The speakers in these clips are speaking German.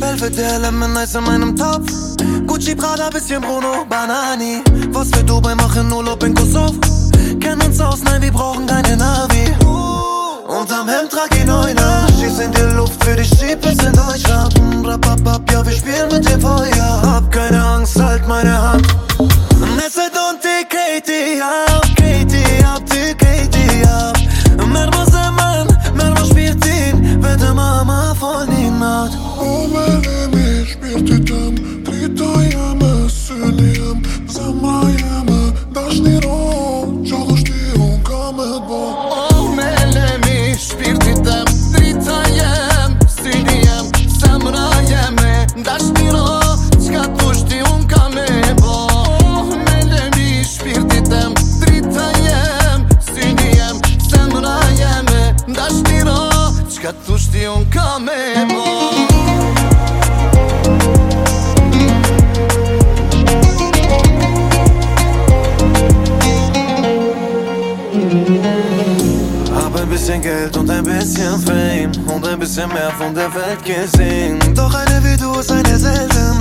Belvedere Lemon Eis in meinem Topf. Gucci, Prada, bisschen Bruno, Banani. Was für Dubai machen, Urlaub in Kosovo. Kennen uns aus, nein, wir brauchen keine Navi. Unterm Hemd trag ich Neuner. Schieß in die Luft für die Schiebes sind euch Rapapap, ja, wir spielen mit dem Feuer. Hab keine Angst, halt meine Hand. Nesset und die Katie, ja, okay. Qka tushti un ka me bo. Hab ein bisschen Geld und ein bisschen Fame und ein bisschen mehr von der Welt gesehen. Doch eine wie du ist eine Seltenheit.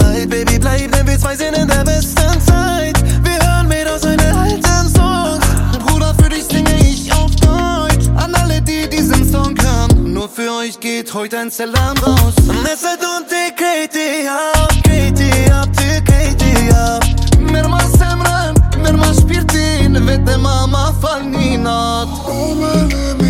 euch geht heute ein Salam raus Am Nessa don't take Katie ab, Katie ab, te Katie ab Mir ma semran, mir ma shpirtin, vetëm ama falninat Oh, my, my, my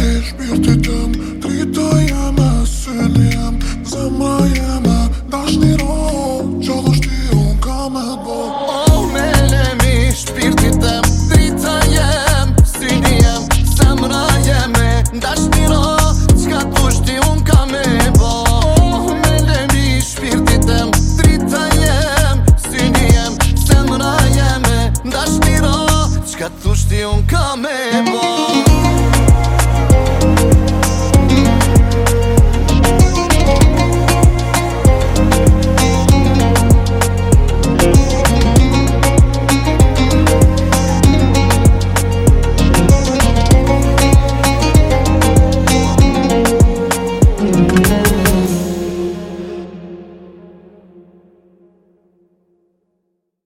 Ka të thushti unë ka me